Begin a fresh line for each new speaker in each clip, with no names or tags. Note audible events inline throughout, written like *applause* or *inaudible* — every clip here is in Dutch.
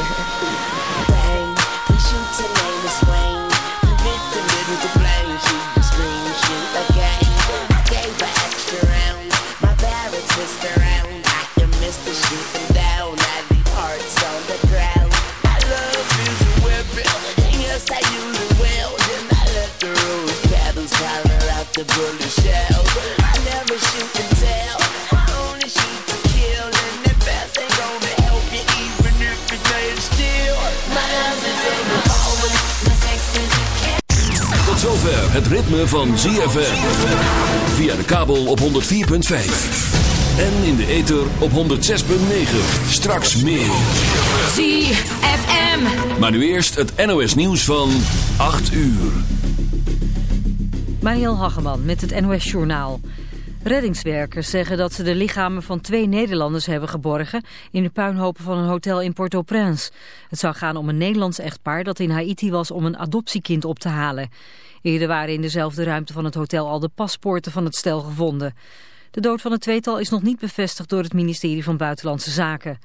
*laughs* Bang, we shoot to
van ZFM. Via de kabel op 104.5. En in de ether op 106.9. Straks meer.
ZFM.
Maar nu eerst het NOS nieuws van 8 uur.
Mariel Hageman met het NOS Journaal. Reddingswerkers zeggen dat ze de lichamen van twee Nederlanders hebben geborgen... in de puinhopen van een hotel in Port-au-Prince. Het zou gaan om een Nederlands echtpaar dat in Haiti was om een adoptiekind op te halen. Eerder waren in dezelfde ruimte van het hotel al de paspoorten van het stel gevonden. De dood van het tweetal is nog niet bevestigd door het ministerie van Buitenlandse Zaken.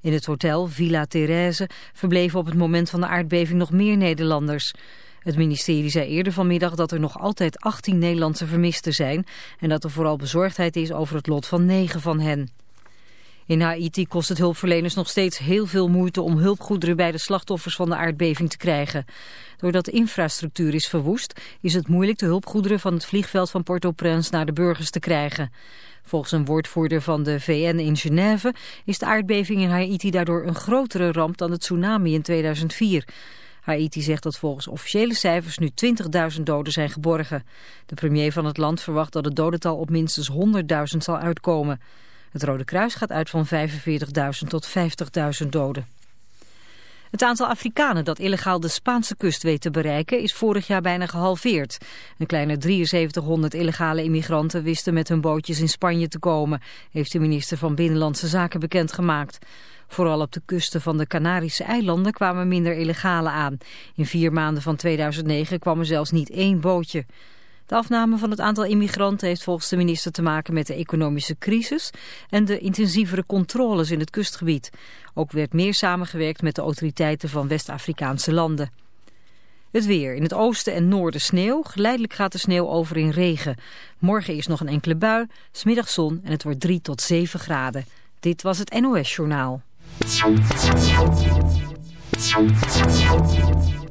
In het hotel Villa Therese verbleven op het moment van de aardbeving nog meer Nederlanders... Het ministerie zei eerder vanmiddag dat er nog altijd 18 Nederlandse vermisten zijn... en dat er vooral bezorgdheid is over het lot van 9 van hen. In Haiti kost het hulpverleners nog steeds heel veel moeite om hulpgoederen bij de slachtoffers van de aardbeving te krijgen. Doordat de infrastructuur is verwoest, is het moeilijk de hulpgoederen van het vliegveld van Port-au-Prince naar de burgers te krijgen. Volgens een woordvoerder van de VN in Genève is de aardbeving in Haiti daardoor een grotere ramp dan het tsunami in 2004. Haiti zegt dat volgens officiële cijfers nu 20.000 doden zijn geborgen. De premier van het land verwacht dat het dodental op minstens 100.000 zal uitkomen. Het Rode Kruis gaat uit van 45.000 tot 50.000 doden. Het aantal Afrikanen dat illegaal de Spaanse kust weet te bereiken is vorig jaar bijna gehalveerd. Een kleine 7300 illegale immigranten wisten met hun bootjes in Spanje te komen, heeft de minister van Binnenlandse Zaken bekendgemaakt. Vooral op de kusten van de Canarische eilanden kwamen minder illegalen aan. In vier maanden van 2009 kwam er zelfs niet één bootje. De afname van het aantal immigranten heeft volgens de minister te maken met de economische crisis en de intensievere controles in het kustgebied. Ook werd meer samengewerkt met de autoriteiten van West-Afrikaanse landen. Het weer. In het oosten en noorden sneeuw. Geleidelijk gaat de sneeuw over in regen. Morgen is nog een enkele bui, smiddag zon en het wordt 3 tot 7 graden. Dit was het NOS Journaal.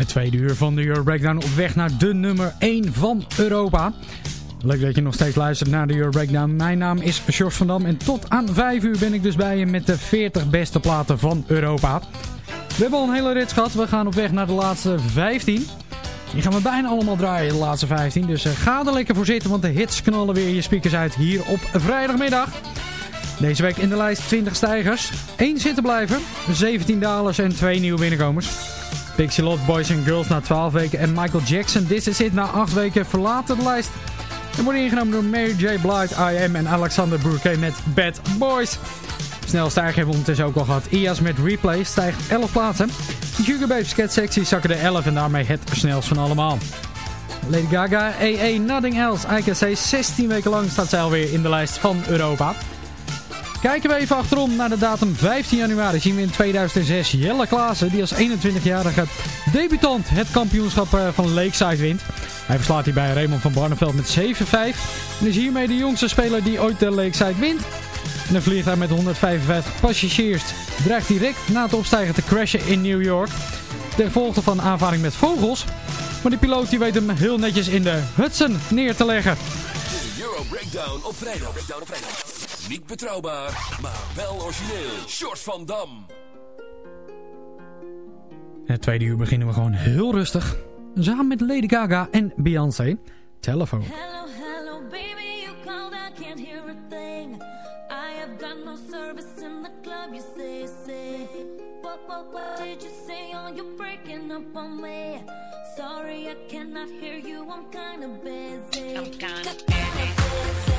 Het tweede uur van de Euro Breakdown op weg naar de nummer 1 van Europa. Leuk dat je nog steeds luistert naar de Euro Breakdown. Mijn naam is George van Dam en tot aan 5 uur ben ik dus bij je met de 40 beste platen van Europa. We hebben al een hele rit gehad. We gaan op weg naar de laatste 15. Die gaan we bijna allemaal draaien, de laatste 15. Dus uh, ga er lekker voor zitten, want de hits knallen weer je speakers uit hier op vrijdagmiddag. Deze week in de lijst 20 stijgers, 1 zitten blijven, 17 dalers en 2 nieuwe binnenkomers. Pixie Lott Boys and Girls na 12 weken en Michael Jackson This Is It na 8 weken verlaten de lijst. En worden ingenomen door Mary J. Blige, I Am en Alexander Burke met Bad Boys. Snel stijgen hebben we ondertussen ook al gehad. IAS met Replay stijgt 11 plaatsen. Sugar Babes Cat Sexy zakken de 11 en daarmee het snelst van allemaal. Lady Gaga, AA, Nothing Else. I Can Say 16 weken lang staat zij alweer in de lijst van Europa. Kijken we even achterom naar de datum 15 januari. Zien we in 2006 Jelle Klaassen, die als 21-jarige debutant het kampioenschap eh, van Lakeside wint. Hij verslaat hier bij Raymond van Barneveld met 7-5. En is hiermee de jongste speler die ooit de Lakeside wint. En dan vliegt hij met 155 passagiers. Dreigt direct na het opstijgen te crashen in New York. Ten gevolge van aanvaring met vogels. Maar die piloot die weet hem heel netjes in de Hudson neer te leggen.
De Euro Breakdown op vrijdag. Breakdown op vrijdag. Niet betrouwbaar, maar wel origineel. Short van Dam.
Het tweede uur beginnen we gewoon heel rustig. Samen met Lady Gaga en Beyoncé. Telefoon.
Hello, hello, baby, you called, I can't hear a thing. I have got no service in the club, you say, say. What, what, what did you say? Oh, you're breaking up on me. Sorry,
I cannot hear you. I'm kinda busy.
I'm Kinda
busy.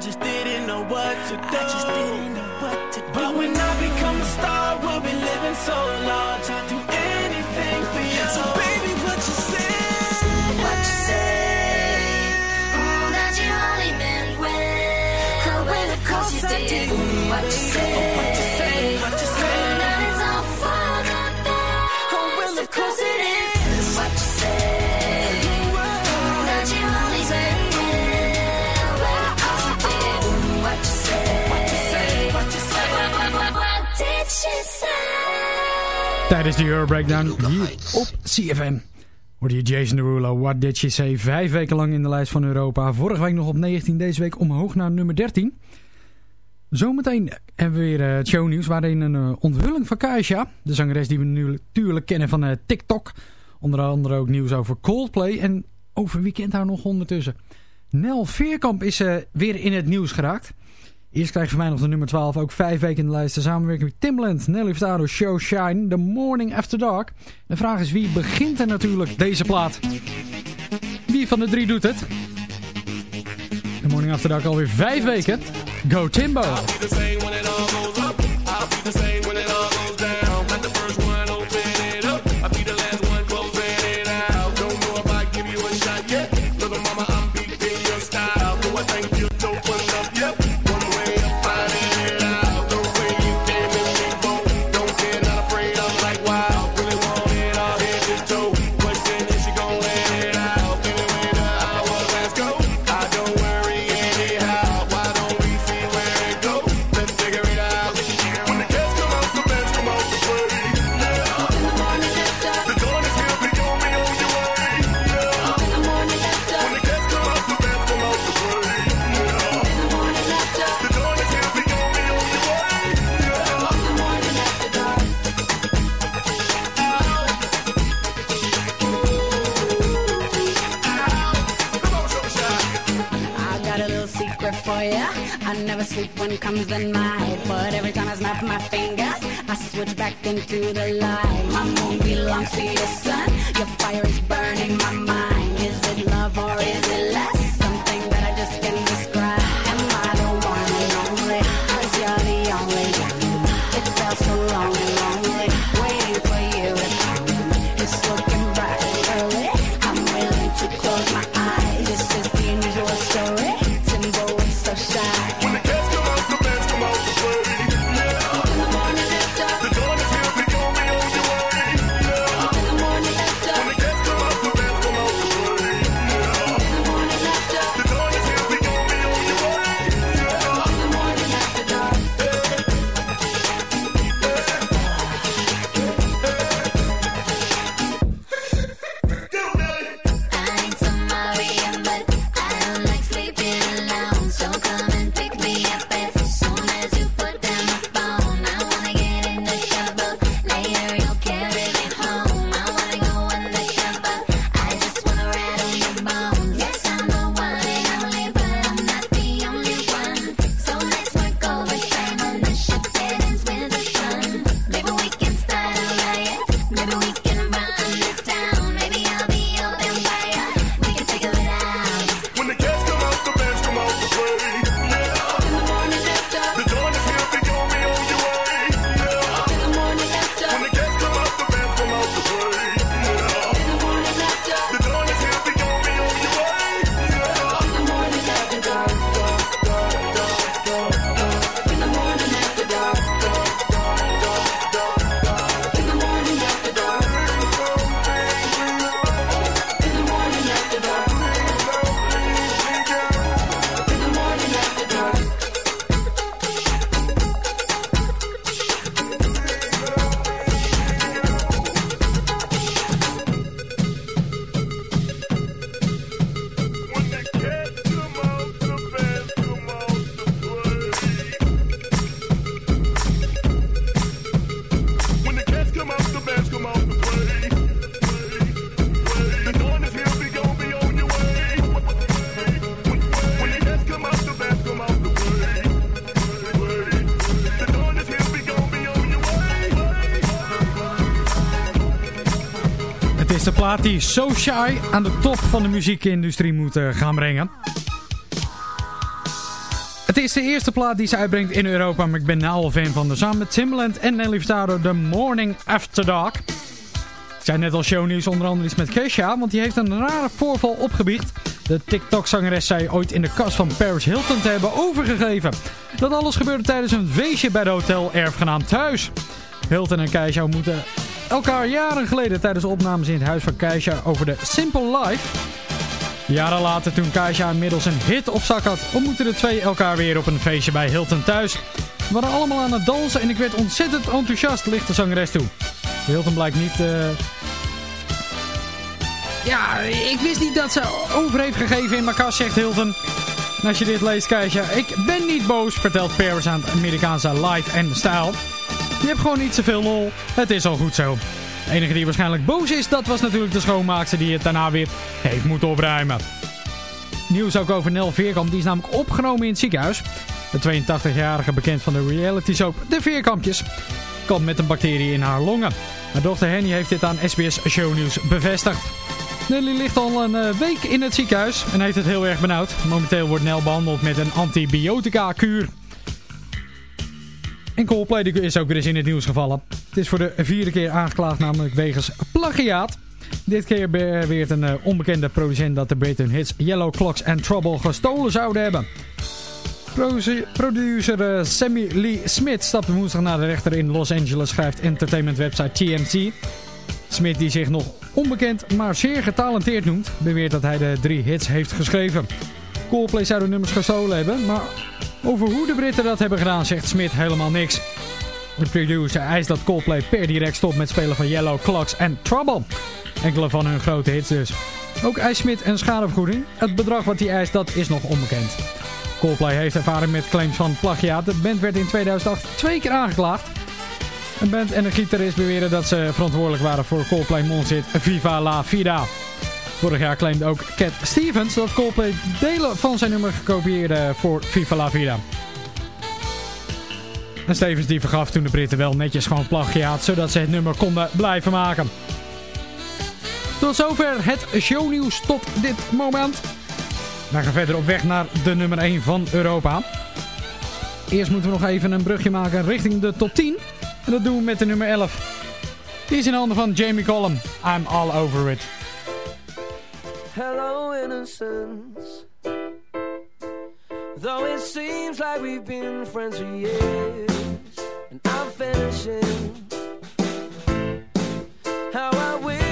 just didn't know what to do.
tijdens de Euro Breakdown hier op CFM. Hoorde je Jason Derulo, What Did You Say? Vijf weken lang in de lijst van Europa. Vorige week nog op 19, deze week omhoog naar nummer 13. Zometeen hebben we weer eh, het shownieuws waarin een eh, onthulling van Kaisha, de zangeres die we nu natuurlijk kennen van eh, TikTok. Onder andere ook nieuws over Coldplay en over wie kent haar nog ondertussen. Nel Veerkamp is weer in het nieuws geraakt. Eerst krijg je van mij nog de nummer 12, ook vijf weken in de lijst. De samenwerking met Timbaland, Nelly Furtado, Show Shine, The Morning After Dark. De vraag is wie begint er natuurlijk deze plaat? Wie van de drie doet het? The Morning After Dark alweer vijf weken. Go Timbo!
sleep when comes the night. But every time I snap my fingers, I switch back into the light. My moon belongs to your sun. Your fire is burning my mind. Is it love or is it lust? So Shy
aan de top van de muziekindustrie moet eh, gaan brengen. Het is de eerste plaat die ze uitbrengt in Europa, maar ik ben nou al fan van de samen met Timbaland en Nelly Furtado, The Morning After Dark. Ik zei net al shownieuws, onder andere iets met Kesha, want die heeft een rare voorval opgebiecht. De TikTok-zangeres zei ooit in de kast van Paris Hilton te hebben overgegeven. Dat alles gebeurde tijdens een feestje bij de hotel erfgenaam thuis. Hilton en Keisha moeten elkaar jaren geleden tijdens de opnames in het huis van Keisha over de Simple Life. Jaren later, toen Keisha inmiddels een hit op zak had, ontmoetten de twee elkaar weer op een feestje bij Hilton thuis. We waren allemaal aan het dansen en ik werd ontzettend enthousiast, ligt de zangeres toe. Hilton blijkt niet... eh, Ja, ik wist niet dat ze over heeft gegeven in kast, zegt Hilton. En als je dit leest, Keisha, ik ben niet boos, vertelt Paris aan het Amerikaanse Life and Style. Je hebt gewoon niet zoveel lol. Het is al goed zo. De enige die waarschijnlijk boos is, dat was natuurlijk de schoonmaakster die het daarna weer heeft moeten opruimen. Nieuws ook over Nel Veerkamp, die is namelijk opgenomen in het ziekenhuis. De 82-jarige bekend van de reality soap De Veerkampjes kampt met een bacterie in haar longen. Haar dochter Henny heeft dit aan SBS Shownieuws bevestigd. Nelly ligt al een eh, week in het ziekenhuis en heeft het heel erg benauwd. Momenteel wordt Nel behandeld met een antibiotica-kuur. En Coldplay is ook weer eens in het nieuws gevallen. Het is voor de vierde keer aangeklaagd, namelijk wegens plagiaat. Dit keer beweert een eh, onbekende producent dat de Britten hits Yellow Clocks en Trouble gestolen zouden hebben. Producer eh, Sammy Lee Smith stapte woensdag naar de rechter in Los Angeles, schrijft entertainment website TMZ. Smith, die zich nog onbekend maar zeer getalenteerd noemt, beweert dat hij de drie hits heeft geschreven. Coldplay zou de nummers gestolen hebben, maar over hoe de Britten dat hebben gedaan zegt Smith helemaal niks. De producer eist dat Coldplay per direct stopt met spelen van Yellow Clocks en Trouble. Enkele van hun grote hits dus. Ook eist Smith een schadevergoeding. Het bedrag wat hij eist, dat is nog onbekend. Coldplay heeft ervaring met claims van plagiaat. De band werd in 2008 twee keer aangeklaagd. Een band en een gitarist beweren dat ze verantwoordelijk waren voor Coldplay monster Viva La Vida. Vorig jaar claimde ook Cat Stevens dat Coldplay delen van zijn nummer gekopieerde voor Viva La Vida. En Stevens die vergaf toen de Britten wel netjes gewoon plagiaat, zodat ze het nummer konden blijven maken. Tot zover het shownieuws tot dit moment. We gaan verder op weg naar de nummer 1 van Europa. Eerst moeten we nog even een brugje maken richting de top 10. En dat doen we met de nummer 11. Die is in handen van Jamie Collum. I'm all over it.
Hello, innocence. Though it seems like we've been friends for years, and I'm finishing. How I wish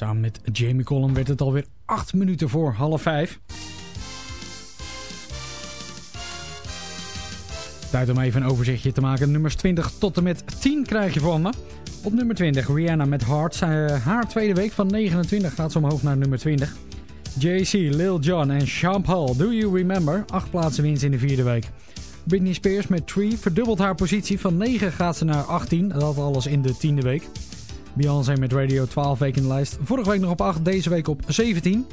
Samen met Jamie Collum werd het alweer 8 minuten voor half 5. Tijd om even een overzichtje te maken. Nummers 20 tot en met 10 krijg je van me. Op nummer 20 Rihanna met Hearts. Eh, haar tweede week van 29 gaat ze omhoog naar nummer 20. JC, Lil Jon en Sean Paul, Do You Remember? 8 plaatsen winst in de vierde week. Britney Spears met Tree verdubbelt haar positie. Van 9 gaat ze naar 18. Dat alles in de tiende week. Beyoncé met Radio 12 weken in de lijst. Vorige week nog op 8, deze week op 17.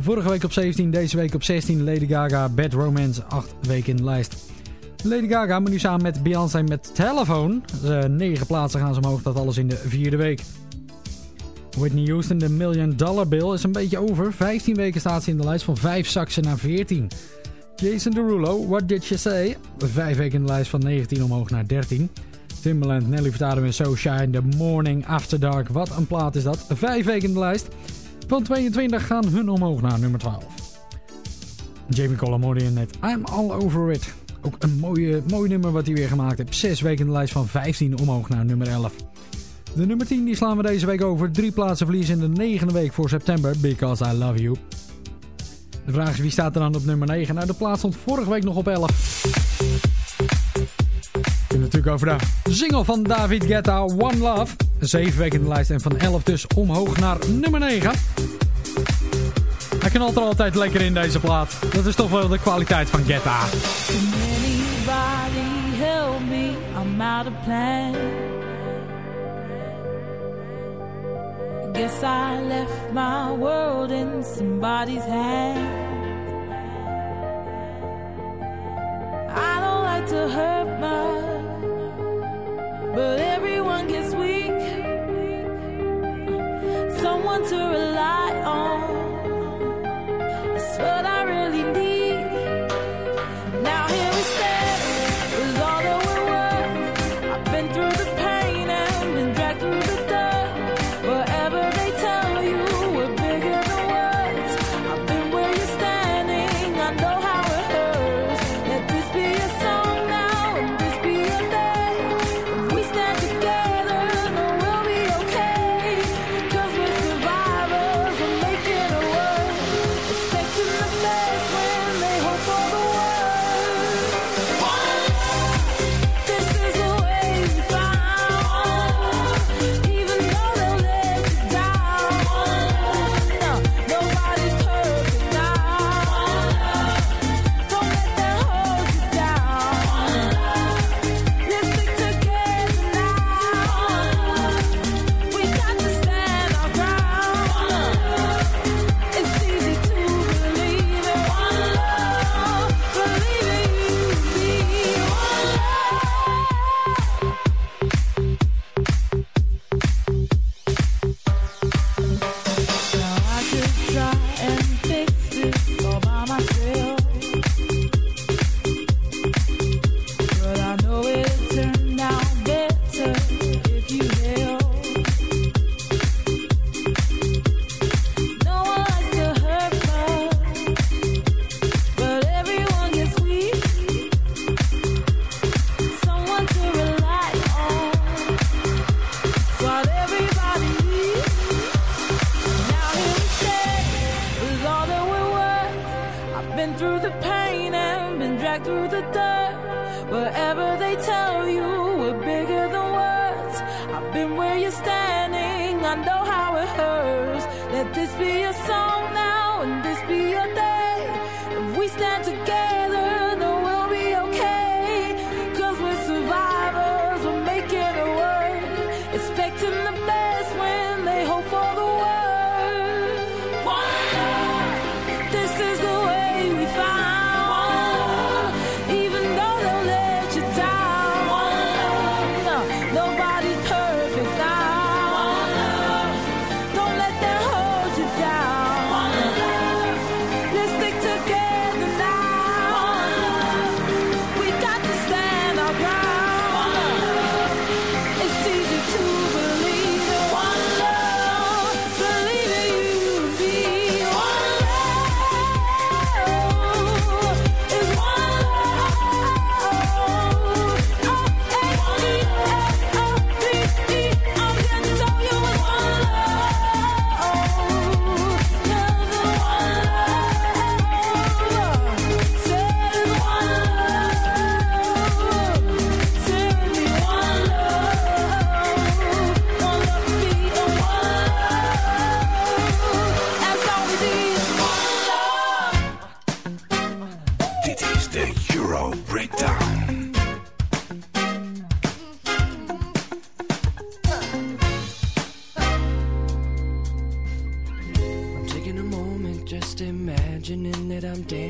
Vorige week op 17, deze week op 16. Lady Gaga, Bad Romance, 8 weken in de lijst. Lady Gaga moet nu samen met Beyoncé met Telephone. Uh, 9 plaatsen gaan ze omhoog, dat alles in de vierde week. Whitney Houston, de Million Dollar Bill, is een beetje over. 15 weken staat ze in de lijst van 5 zaksen naar 14. Jason Derulo, What Did You Say? 5 weken in de lijst van 19 omhoog naar 13. Timbaland, Nelly Furtado en So Shine, The Morning After Dark. Wat een plaat is dat. 5 weken in de lijst. Van 22 gaan hun omhoog naar nummer 12. Jamie Colomodi net I'm All Over It. Ook een mooie, mooi nummer wat hij weer gemaakt heeft. 6 weken in de lijst van 15 omhoog naar nummer 11. De nummer 10 die slaan we deze week over. Drie plaatsen verlies in de negende week voor september. Because I Love You. De vraag is wie staat er dan op nummer 9? Nou, de plaats stond vorige week nog op 11. Natuurlijk over de single van David Guetta, One Love. 7 weken in de lijst en van 11 dus omhoog naar nummer 9. Hij knalt er altijd lekker in deze plaat. Dat is toch wel de kwaliteit van Guetta.
Guess I left my world in somebody's hands. Through the pain and been dragged through the dirt. Wherever they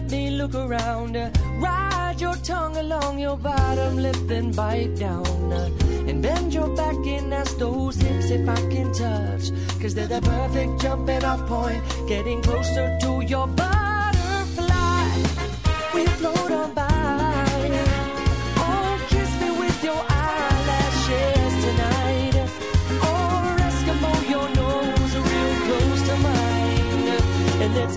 Let me look around. Ride your tongue along your bottom lip and bite down. And bend your back in as those hips if I can touch. Cause they're the perfect jumping off point. Getting closer to your butterfly. We float on by. Oh, kiss me with your eyelashes tonight. Eskimo, oh, your nose real close to mine. And let's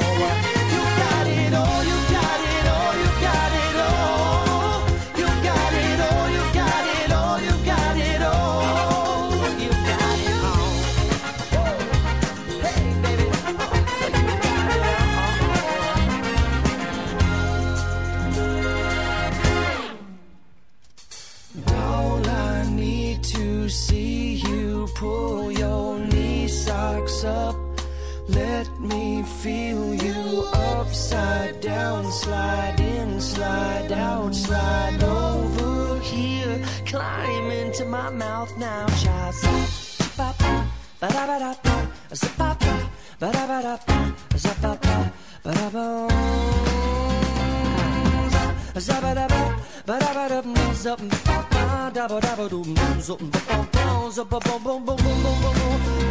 Ba-ba, dabba-dabba-dum,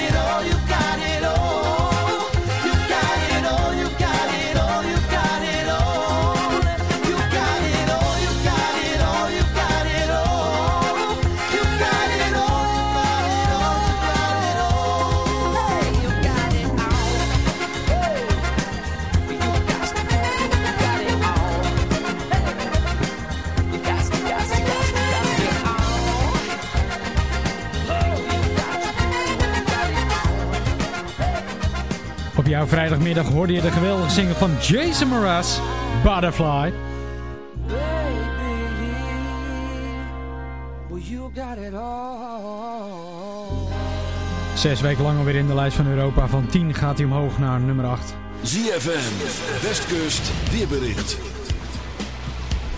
Jouw vrijdagmiddag hoorde je de geweldige single van Jason Mraz, Butterfly.
Baby, well, you got it all.
Zes weken lang alweer in de lijst van Europa. Van 10 gaat hij omhoog naar nummer 8.
ZFM, Westkust, weerbericht.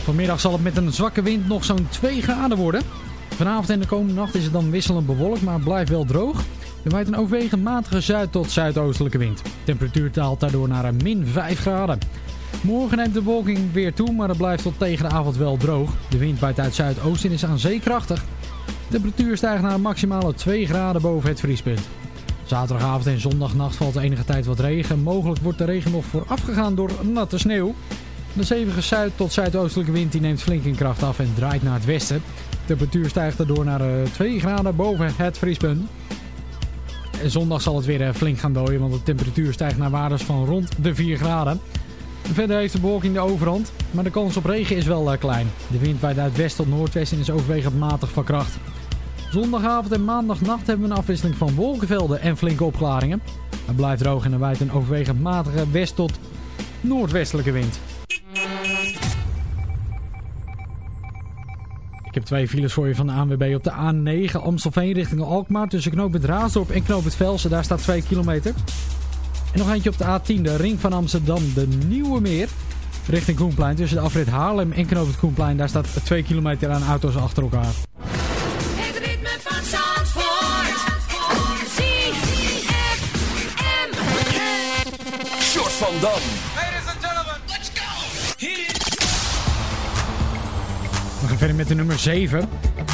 Vanmiddag zal het met een zwakke wind nog zo'n 2 graden worden. Vanavond en de komende nacht is het dan wisselend bewolkt, maar het blijft wel droog. Er waait een overwegend matige zuid- tot zuidoostelijke wind. De temperatuur daalt daardoor naar min 5 graden. Morgen neemt de bewolking weer toe, maar het blijft tot tegen de avond wel droog. De wind waait uit zuidoosten en is aan zee krachtig. De temperatuur stijgt naar een maximale 2 graden boven het vriespunt. Zaterdagavond en zondagnacht valt enige tijd wat regen. Mogelijk wordt de regen nog voorafgegaan door natte sneeuw. De stevige zuid- tot zuidoostelijke wind die neemt flink in kracht af en draait naar het westen. De temperatuur stijgt daardoor naar eh, 2 graden boven het vriespunt. En zondag zal het weer eh, flink gaan dooien, want de temperatuur stijgt naar waardes van rond de 4 graden. Verder heeft de bewolking de overhand, maar de kans op regen is wel eh, klein. De wind waait uit west tot noordwest en is overwegend matig van kracht. Zondagavond en maandagnacht hebben we een afwisseling van wolkenvelden en flinke opklaringen. Het blijft droog en er waait een overwegend matige west tot noordwestelijke wind. Ik heb twee files voor je van de ANWB op de A9 Amstelveen richting Alkmaar. Tussen knooppunt Raasdorp en knooppunt Velsen. Daar staat 2 kilometer. En nog eentje op de A10, de ring van Amsterdam, de Nieuwe Meer. Richting Koenplein. Tussen de afrit Haarlem en knooppunt Koenplein. Daar staat 2 kilometer aan auto's achter elkaar.
Het ritme van Zandvoort. ZFM.
Short van Dam.
verder met de nummer 7.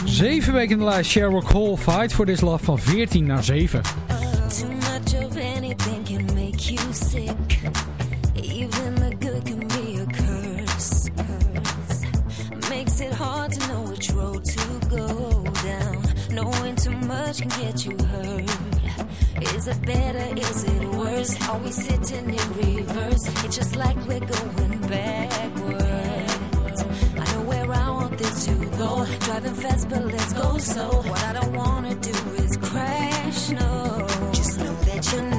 Zeven weken in de lijst Sherlock Hall Fight for This Love van 14 naar 7.
Can get you hurt. Is it better, is it worse? Are we sitting in reverse? It's just like we're going Driving fast, but let's go slow. What I don't wanna do is crash, no. Just know that you're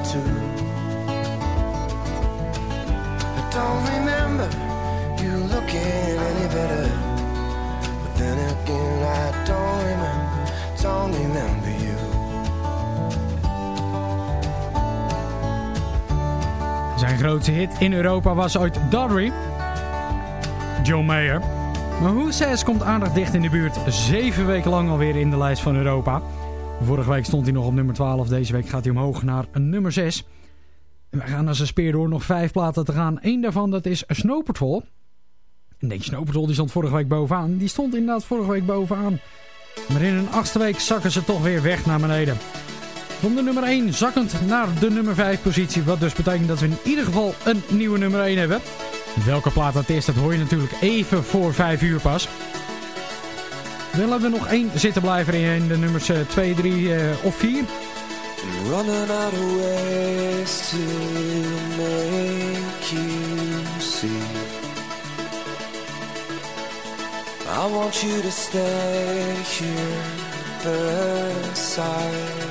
Zijn grootste hit in Europa was ooit Doddery. John Mayer. Maar Who Says komt aardig dicht in de buurt. Zeven weken lang alweer in de lijst van Europa. Vorige week stond hij nog op nummer 12. Deze week gaat hij omhoog naar nummer 6. En wij gaan als een speer door nog vijf platen te gaan. Eén daarvan dat is Snow Patrol. En denk Snow Patrol die stond vorige week bovenaan. Die stond inderdaad vorige week bovenaan. Maar in een achtste week zakken ze toch weer weg naar beneden. Van de nummer 1 zakkend naar de nummer 5 positie. Wat dus betekent dat we in ieder geval een nieuwe nummer 1 hebben. Welke plaat dat is, dat hoor je natuurlijk even voor 5 uur pas. Willen we nog één zitten blijven in de nummers 2, 3 uh, of 4?
Running out of ways to make you see. I want you to stay here beside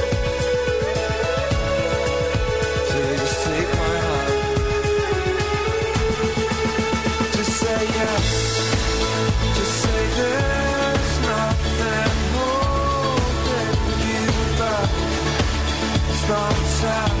time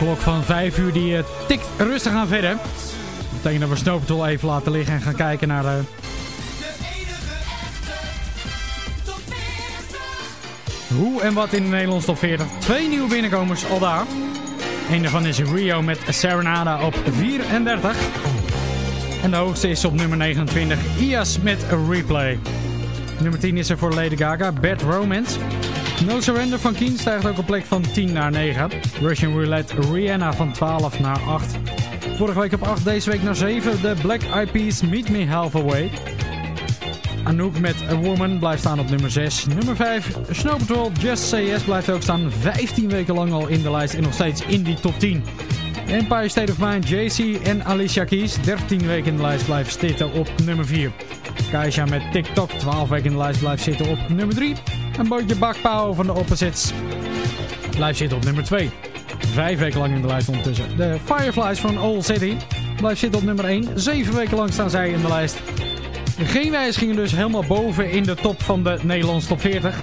Klok van 5 uur die eh, tikt rustig aan verder. Dat betekent dat we Snow Patrol even laten liggen en gaan kijken naar de... Hoe en wat in de Nederlandse top 40. Twee nieuwe binnenkomers al daar. Eén daarvan is Rio met Serenada op 34. En de hoogste is op nummer 29. IAS met Replay. Nummer 10 is er voor Lady Gaga, Bad Romance. No Surrender van Keen stijgt ook een plek van 10 naar 9. Russian Roulette Rihanna van 12 naar 8. Vorige week op 8, deze week naar 7. De Black Eyed Peas Meet Me Halfway. Anouk met A Woman blijft staan op nummer 6. Nummer 5, Snow Patrol Just Yes blijft ook staan. 15 weken lang al in de lijst en nog steeds in die top 10. Empire State of Mind, JC en Alicia Keys. 13 weken in de lijst blijven zitten op nummer 4. Kaisha met TikTok, 12 weken in de lijst blijft zitten op nummer 3. En Bootje Bakpauw van de Opposites blijft zitten op nummer 2. Vijf weken lang in de lijst ondertussen. De Fireflies van Old City blijft zitten op nummer 1. Zeven weken lang staan zij in de lijst. Geen wijzigingen dus helemaal boven in de top van de Nederlandse top 40.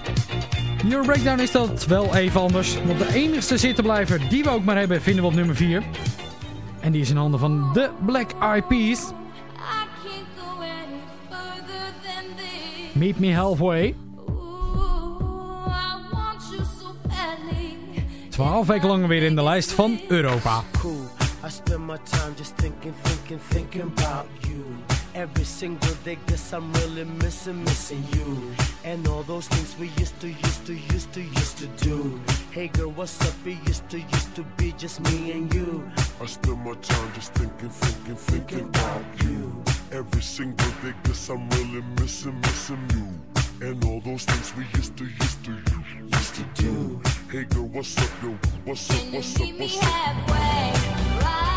Your Breakdown is dat wel even anders. Want de enigste zittenblijver die we ook maar hebben vinden we op nummer 4. En die is in handen van de Black Eyed Peas. Meet Me Halfway. 12 weken lang weer in de lijst van Europa.
I spend my time just thinking, thinking, thinking about you. Every single day, guess I'm really missing, missing you. And all those things we used to, used to, used to, used to do. Hey girl, what's up? It used to, used to be just me and you.
I spend my time just thinking, thinking, thinking about you. Every single day, guess I'm really missing, missing you. And all those things we used to, used to, used to do. Hey girl, what's up, yo? What's up, what's up, what's up?
halfway? Right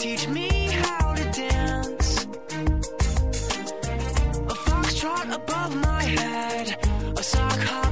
Teach me how to dance. A foxtrot above my head, a sock high.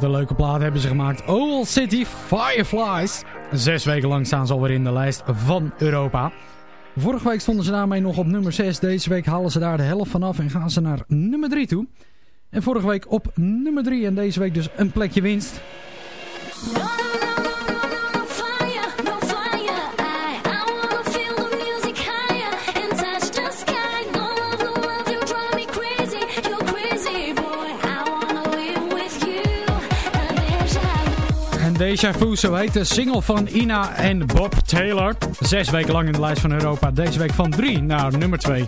wat een leuke plaat hebben ze gemaakt. Owl City Fireflies. Zes weken lang staan ze alweer in de lijst van Europa. Vorige week stonden ze daarmee nog op nummer 6. Deze week halen ze daar de helft van af en gaan ze naar nummer 3 toe. En vorige week op nummer 3 en deze week dus een plekje winst.
Deja Vu, zo heet de single van Ina en Bob Taylor. Zes weken lang in de lijst van Europa. Deze week van 3 naar nummer 2.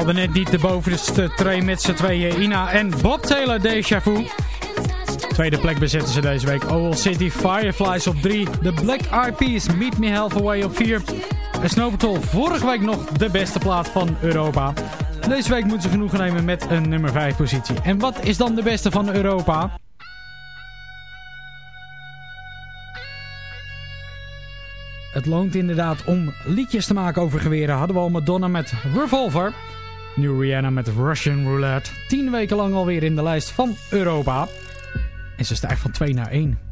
Haalden net niet de bovenste twee met z'n tweeën. Ina en Bob Taylor Deja Vu. Tweede plek bezetten ze deze week. Owl City Fireflies op 3. De Black Eyed Meet Me Halfway op 4. En Snow Patrol vorige week nog de beste plaat van Europa. Deze week moeten ze genoegen nemen met een nummer 5 positie. En wat is dan de beste van Europa? Het loont inderdaad om liedjes te maken over geweren. Hadden we al Madonna met Revolver. Nu Rihanna met Russian Roulette. 10 weken lang alweer in de lijst van Europa. En ze stijgt van 2 naar 1.